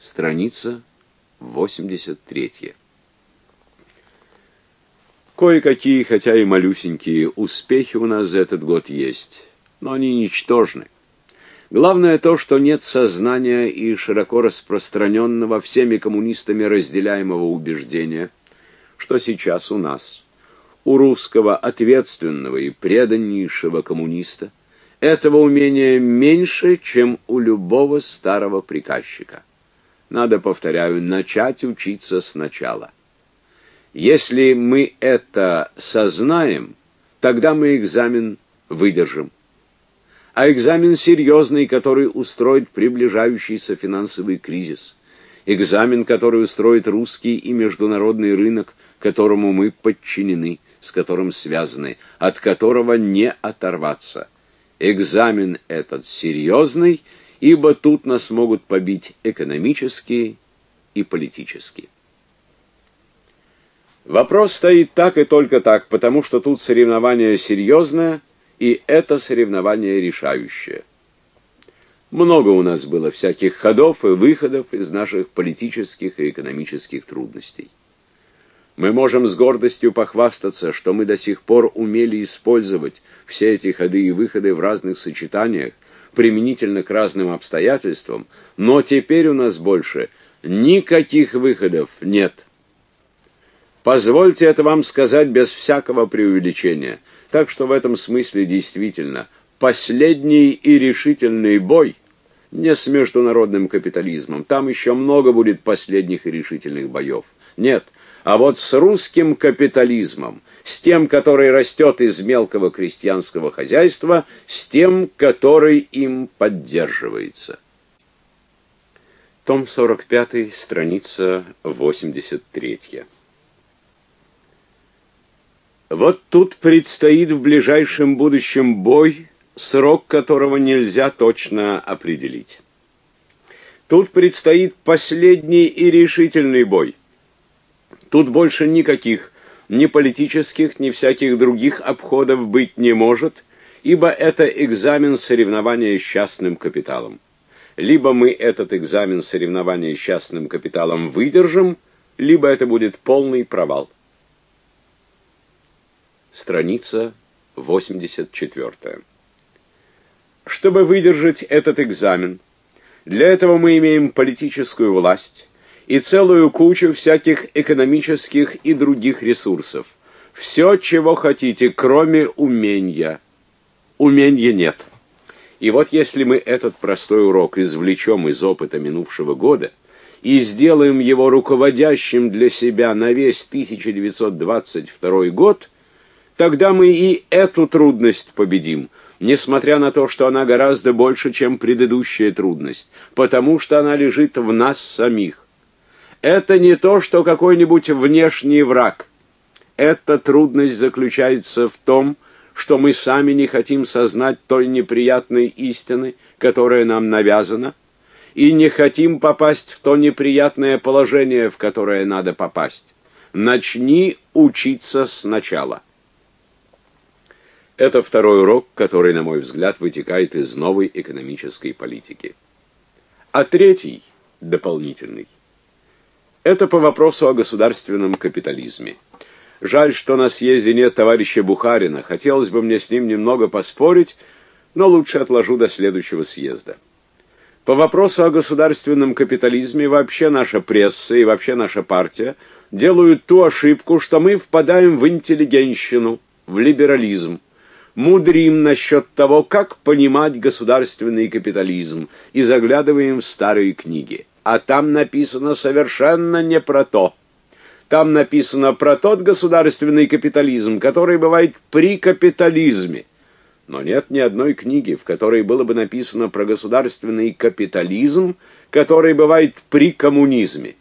Страница 83. Кое-какие, хотя и малюсенькие, успехи у нас за этот год есть, но они ничтожны. Главное то, что нет сознания и широко распространенного всеми коммунистами разделяемого убеждения, что сейчас у нас, у русского ответственного и преданнейшего коммуниста, этого умения меньше, чем у любого старого приказчика. Надо, повторяю, начать учиться сначала. Если мы это сознаем, тогда мы экзамен выдержим. А экзамен серьезный, который устроит приближающийся финансовый кризис. Экзамен, который устроит русский и международный рынок, которому мы подчинены, с которым связаны, от которого не оторваться. Экзамен этот серьезный, ибо тут нас могут побить экономические и политические. Вопрос стоит так и только так, потому что тут соревнование серьезное, и это соревнование решающее. Много у нас было всяких ходов и выходов из наших политических и экономических трудностей. Мы можем с гордостью похвастаться, что мы до сих пор умели использовать все эти ходы и выходы в разных сочетаниях, применительно к разным обстоятельствам, но теперь у нас больше никаких выходов нет. Позвольте это вам сказать без всякого преувеличения. Так что в этом смысле действительно последний и решительный бой не с международным капитализмом. Там еще много будет последних и решительных боев. Нет, а вот с русским капитализмом, с тем, который растет из мелкого крестьянского хозяйства, с тем, который им поддерживается. Том 45, страница 83. Вот тут предстоит в ближайшем будущем бой, срок которого нельзя точно определить. Тут предстоит последний и решительный бой. Тут больше никаких ни политических, ни всяких других обходов быть не может, ибо это экзамен соревнования с частным капиталом. Либо мы этот экзамен соревнования с частным капиталом выдержим, либо это будет полный провал страница 84. Чтобы выдержать этот экзамен, для этого мы имеем политическую власть и целую кучу всяких экономических и других ресурсов. Все, чего хотите, кроме умения. Умения нет. И вот если мы этот простой урок извлечем из опыта минувшего года и сделаем его руководящим для себя на весь 1922 год – Тогда мы и эту трудность победим, несмотря на то, что она гораздо больше, чем предыдущая трудность, потому что она лежит в нас самих. Это не то, что какой-нибудь внешний враг. Эта трудность заключается в том, что мы сами не хотим сознать той неприятной истины, которая нам навязана, и не хотим попасть в то неприятное положение, в которое надо попасть. Начни учиться сначала. Это второй урок, который, на мой взгляд, вытекает из новой экономической политики. А третий, дополнительный, это по вопросу о государственном капитализме. Жаль, что на съезде нет товарища Бухарина. Хотелось бы мне с ним немного поспорить, но лучше отложу до следующего съезда. По вопросу о государственном капитализме вообще наша пресса и вообще наша партия делают ту ошибку, что мы впадаем в интеллигенщину, в либерализм мудрим насчет того, как понимать государственный капитализм, и заглядываем в старые книги. А там написано совершенно не про то. Там написано про тот государственный капитализм, который бывает при капитализме. Но нет ни одной книги, в которой было бы написано про государственный капитализм, который бывает при коммунизме.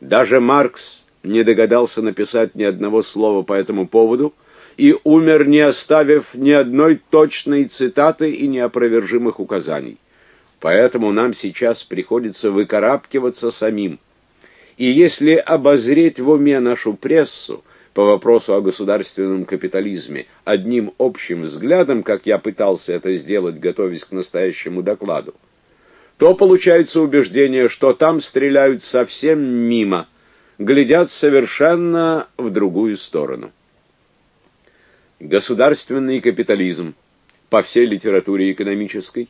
Даже Маркс не догадался написать ни одного слова по этому поводу, и умер, не оставив ни одной точной цитаты и неопровержимых указаний. Поэтому нам сейчас приходится выкарабкиваться самим. И если обозреть в уме нашу прессу по вопросу о государственном капитализме одним общим взглядом, как я пытался это сделать, готовясь к настоящему докладу, то получается убеждение, что там стреляют совсем мимо, глядят совершенно в другую сторону. Государственный капитализм по всей литературе экономической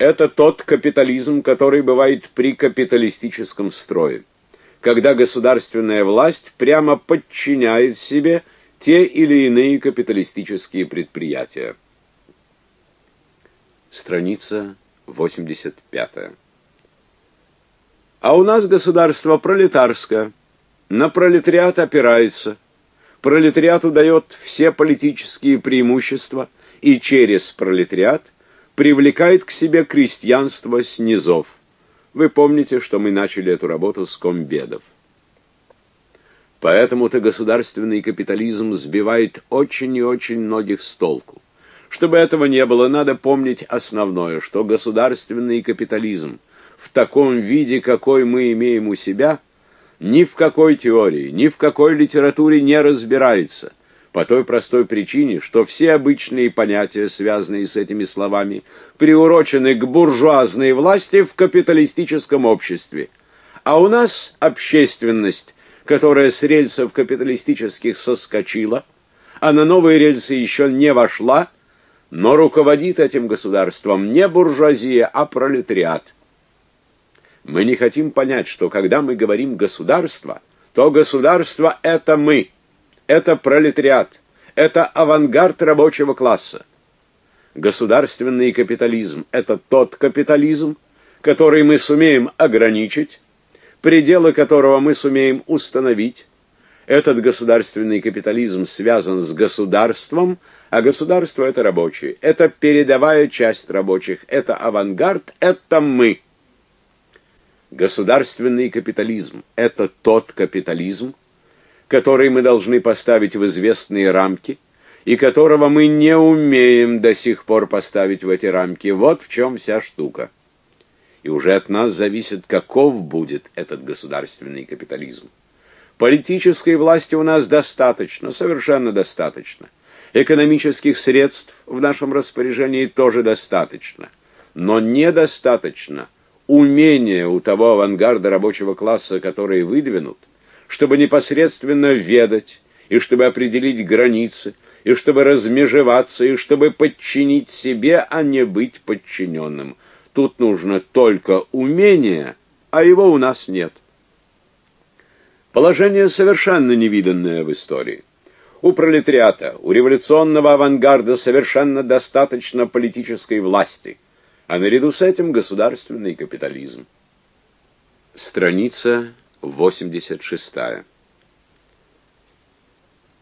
это тот капитализм, который бывает при капиталистическом строе, когда государственная власть прямо подчиняет себе те или иные капиталистические предприятия. Страница 85. А у нас государство пролетарское, на пролетариат опирается, пролетариату дает все политические преимущества и через пролетариат привлекает к себе крестьянство с низов. Вы помните, что мы начали эту работу с комбедов. Поэтому-то государственный капитализм сбивает очень и очень многих с толку. Чтобы этого не было, надо помнить основное, что государственный капитализм в таком виде, какой мы имеем у себя, ни в какой теории, ни в какой литературе не разбирается, по той простой причине, что все обычные понятия, связанные с этими словами, приурочены к буржуазной власти в капиталистическом обществе. А у нас общественность, которая с рельсов капиталистических соскочила, а на новые рельсы еще не вошла, но руководит этим государством не буржуазия, а пролетариат. Мы не хотим понять, что когда мы говорим «государство», то государство — это мы, это пролетариат, это авангард рабочего класса. Государственный капитализм — это тот капитализм, который мы сумеем ограничить, пределы которого мы сумеем установить. Этот государственный капитализм связан с государством, а государство — это рабочие. Это передовая часть рабочих. Это авангард. Это мы. Государственный капитализм — это тот капитализм, который мы должны поставить в известные рамки и которого мы не умеем до сих пор поставить в эти рамки. Вот в чем вся штука. И уже от нас зависит, каков будет этот государственный капитализм. Политической власти у нас достаточно, совершенно достаточно. Экономических средств в нашем распоряжении тоже достаточно, но недостаточно умения у того авангарда рабочего класса, который выдвинут, чтобы непосредственно ведать и чтобы определить границы, и чтобы размежеваться, и чтобы подчинить себе, а не быть подчиненным. Тут нужно только умение, а его у нас нет. Положение совершенно невиданное в истории. У пролетариата, у революционного авангарда совершенно достаточно политической власти, а наряду с этим государственный капитализм. Страница 86.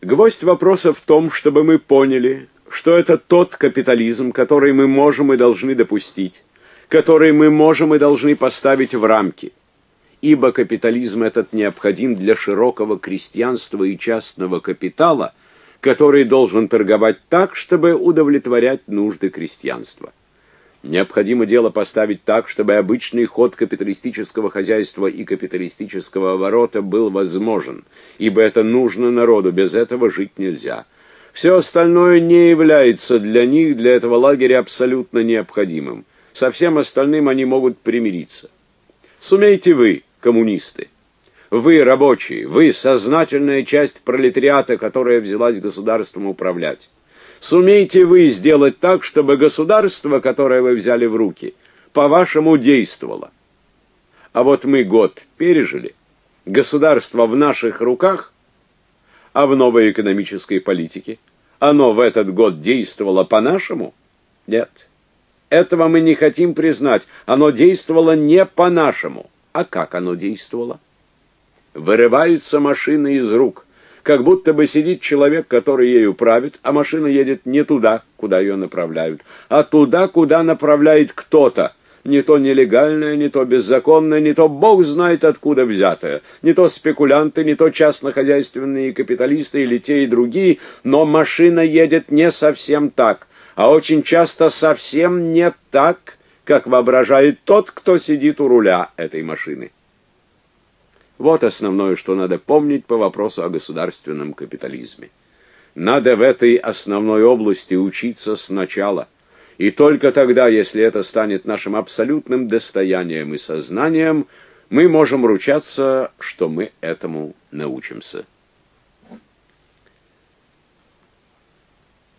Гвоздь вопроса в том, чтобы мы поняли, что это тот капитализм, который мы можем и должны допустить, который мы можем и должны поставить в рамки ибо капитализм этот необходим для широкого крестьянства и частного капитала, который должен торговать так, чтобы удовлетворять нужды крестьянства. Необходимо дело поставить так, чтобы обычный ход капиталистического хозяйства и капиталистического оборота был возможен, ибо это нужно народу, без этого жить нельзя. Все остальное не является для них, для этого лагеря абсолютно необходимым. Со всем остальным они могут примириться. Сумеете вы, коммунисты. Вы, рабочие, вы, сознательная часть пролетариата, которая взялась государством управлять. Сумеете вы сделать так, чтобы государство, которое вы взяли в руки, по-вашему действовало. А вот мы год пережили, государство в наших руках, а в новой экономической политике оно в этот год действовало по-нашему? Нет. Этого мы не хотим признать. Оно действовало не по-нашему. А как оно действовало? Вырываются машины из рук, как будто бы сидит человек, который ею правит, а машина едет не туда, куда ее направляют, а туда, куда направляет кто-то, не то нелегальное, не то беззаконное, не то бог знает откуда взятое, не то спекулянты, не то частнохозяйственные капиталисты или те и другие, но машина едет не совсем так, а очень часто совсем не так, как воображает тот, кто сидит у руля этой машины. Вот основное, что надо помнить по вопросу о государственном капитализме. Надо в этой основной области учиться сначала, И только тогда, если это станет нашим абсолютным достоянием и сознанием, мы можем ручаться, что мы этому научимся.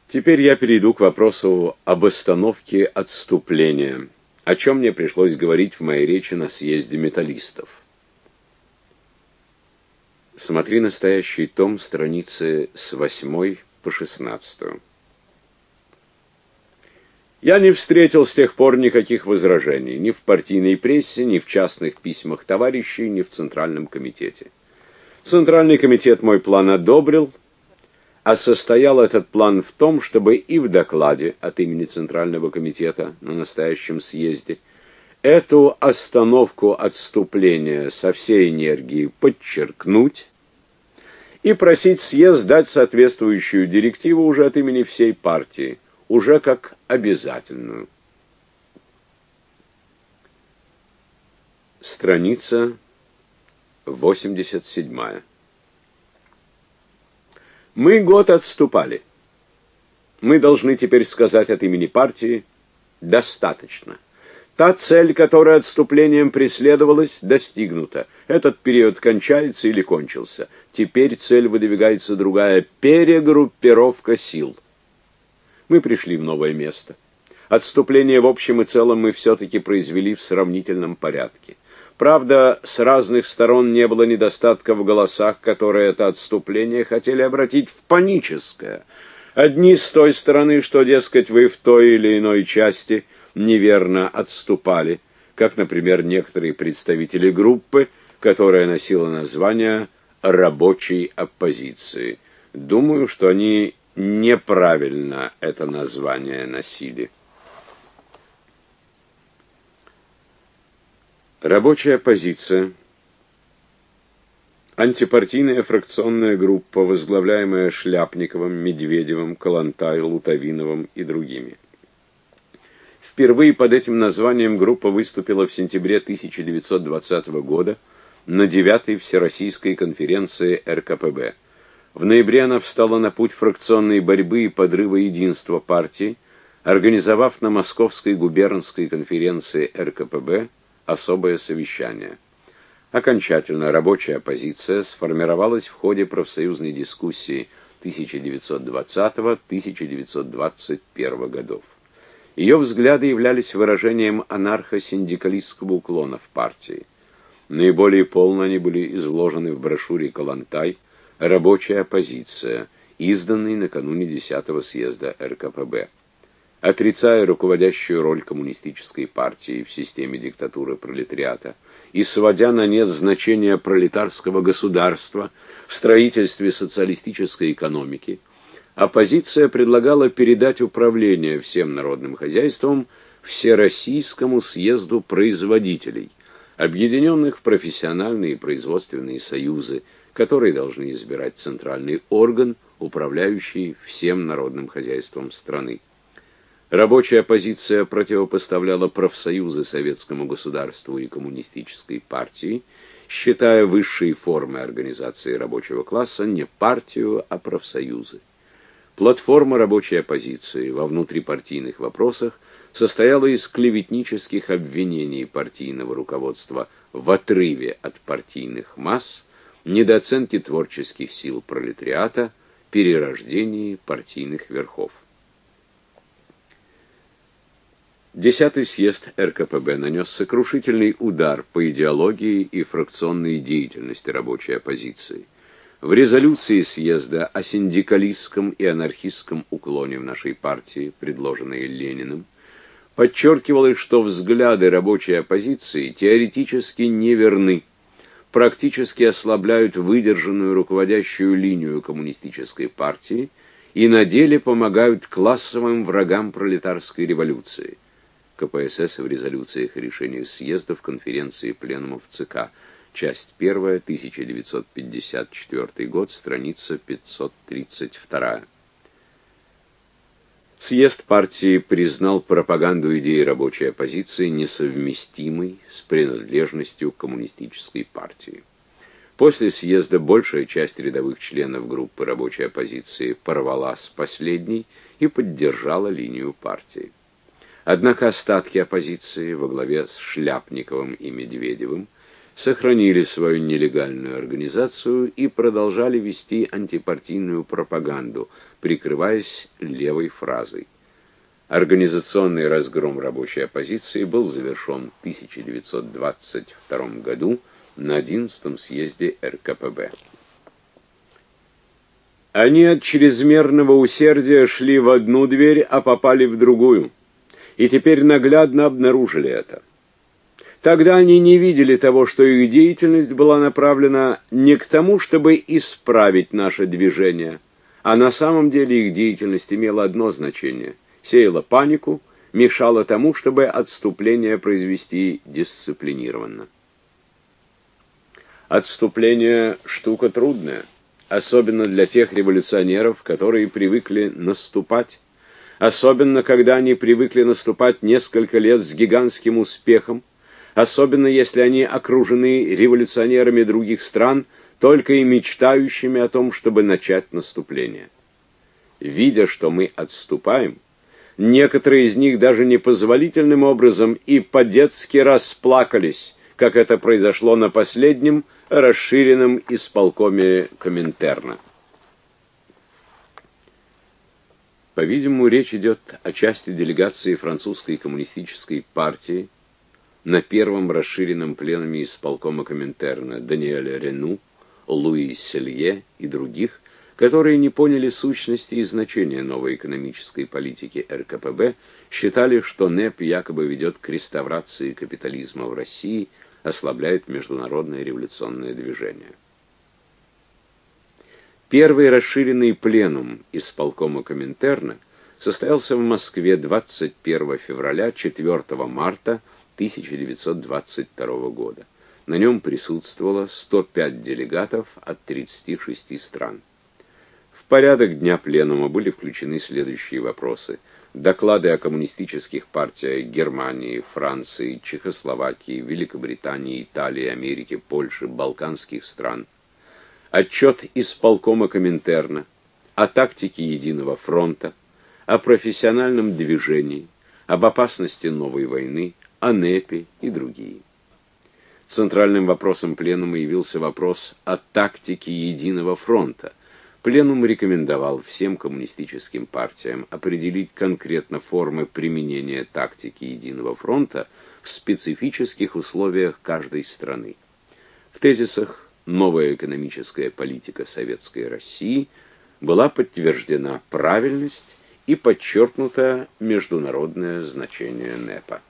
Теперь я перейду к вопросу об остановке отступления, о чем мне пришлось говорить в моей речи на съезде металлистов. Смотри настоящий том, страницы с 8 по 16. Я не встретил с тех пор никаких возражений ни в партийной прессе, ни в частных письмах товарищей, ни в Центральном комитете. Центральный комитет мой план одобрил, а состоял этот план в том, чтобы и в докладе от имени Центрального комитета на настоящем съезде эту остановку отступления со всей энергией подчеркнуть и просить съезд дать соответствующую директиву уже от имени всей партии, уже как обязательную. Страница 87. Мы год отступали. Мы должны теперь сказать от имени партии «достаточно». Та цель, которая отступлением преследовалась, достигнута. Этот период кончается или кончился. Теперь цель выдвигается другая – перегруппировка сил. Мы пришли в новое место. Отступление в общем и целом мы все-таки произвели в сравнительном порядке. Правда, с разных сторон не было недостатка в голосах, которые это отступление хотели обратить в паническое. Одни с той стороны, что, дескать, вы в той или иной части неверно отступали, как, например, некоторые представители группы, которая носила название «рабочей оппозиции». Думаю, что они неправильно это название носили. Рабочая оппозиция. Антипартийная фракционная группа, возглавляемая Шляпниковым, Медведевым, Калантай, Лутовиновым и другими. Впервые под этим названием группа выступила в сентябре 1920 года на 9-й Всероссийской конференции РКПБ. В ноябре она встала на путь фракционной борьбы и подрыва единства партии, организовав на Московской губернской конференции РКПБ особое совещание. Окончательно рабочая оппозиция сформировалась в ходе профсоюзной дискуссии 1920-1921 годов. Ее взгляды являлись выражением анархо-синдикалистского уклона в партии. Наиболее полно они были изложены в брошюре «Калантай. Рабочая оппозиция», изданной накануне 10-го съезда РКПБ отрицая руководящую роль коммунистической партии в системе диктатуры пролетариата и сводя на нет значение пролетарского государства в строительстве социалистической экономики, оппозиция предлагала передать управление всем народным хозяйством Всероссийскому съезду производителей, объединенных в профессиональные и производственные союзы, которые должны избирать центральный орган, управляющий всем народным хозяйством страны. Рабочая оппозиция противопоставляла профсоюзы советскому государству и коммунистической партии, считая высшие формы организации рабочего класса не партию, а профсоюзы. Платформа рабочей оппозиции во внутрипартийных вопросах состояла из клеветнических обвинений партийного руководства в отрыве от партийных масс, недооценке творческих сил пролетариата, перерождении партийных верхов. Десятый съезд РКПБ нанес сокрушительный удар по идеологии и фракционной деятельности рабочей оппозиции. В резолюции съезда о синдикалистском и анархистском уклоне в нашей партии, предложенной Лениным, подчеркивалось, что взгляды рабочей оппозиции теоретически неверны, практически ослабляют выдержанную руководящую линию коммунистической партии и на деле помогают классовым врагам пролетарской революции. КПСС в резолюциях и решениях съездов, конференции пленумов ЦК. Часть 1, 1954 год, страница 532. Съезд партии признал пропаганду идеи рабочей оппозиции несовместимой с принадлежностью к коммунистической партии. После съезда большая часть рядовых членов группы рабочей оппозиции порвала с последней и поддержала линию партии. Однако остатки оппозиции во главе с Шляпниковым и Медведевым сохранили свою нелегальную организацию и продолжали вести антипартийную пропаганду, прикрываясь левой фразой. Организационный разгром рабочей оппозиции был завершен в 1922 году на 11 съезде РКПБ. Они от чрезмерного усердия шли в одну дверь, а попали в другую. И теперь наглядно обнаружили это. Тогда они не видели того, что их деятельность была направлена не к тому, чтобы исправить наше движение, а на самом деле их деятельность имела одно значение – сеяла панику, мешала тому, чтобы отступление произвести дисциплинированно. Отступление – штука трудная, особенно для тех революционеров, которые привыкли наступать, особенно когда они привыкли наступать несколько лет с гигантским успехом, особенно если они окружены революционерами других стран, только и мечтающими о том, чтобы начать наступление. Видя, что мы отступаем, некоторые из них даже непозволительным образом и по-детски расплакались, как это произошло на последнем расширенном исполкоме Коминтерна. По-видимому, речь идет о части делегации французской коммунистической партии, на первом расширенном пленуме исполкома Коминтерна Даниэля Рену, Луи Селье и других, которые не поняли сущности и значения новой экономической политики РКПБ, считали, что НЭП якобы ведет к реставрации капитализма в России, ослабляет международное революционное движение. Первый расширенный пленум исполкома Коминтерна состоялся в Москве 21 февраля 4 марта 1922 года. На нем присутствовало 105 делегатов от 36 стран. В порядок дня пленума были включены следующие вопросы: доклады о коммунистических партиях Германии, Франции, Чехословакии, Великобритании, Италии, Америки, Польши, Балканских стран. Отчет исполкома Коминтерна о тактике единого фронта, о профессиональном движении, об опасности новой войны, о НЭПе и другие. Центральным вопросом пленума явился вопрос о тактике единого фронта. Пленум рекомендовал всем коммунистическим партиям определить конкретно формы применения тактики единого фронта в специфических условиях каждой страны. В тезисах «Новая экономическая политика Советской России» была подтверждена правильность и подчеркнуто международное значение НЭПа.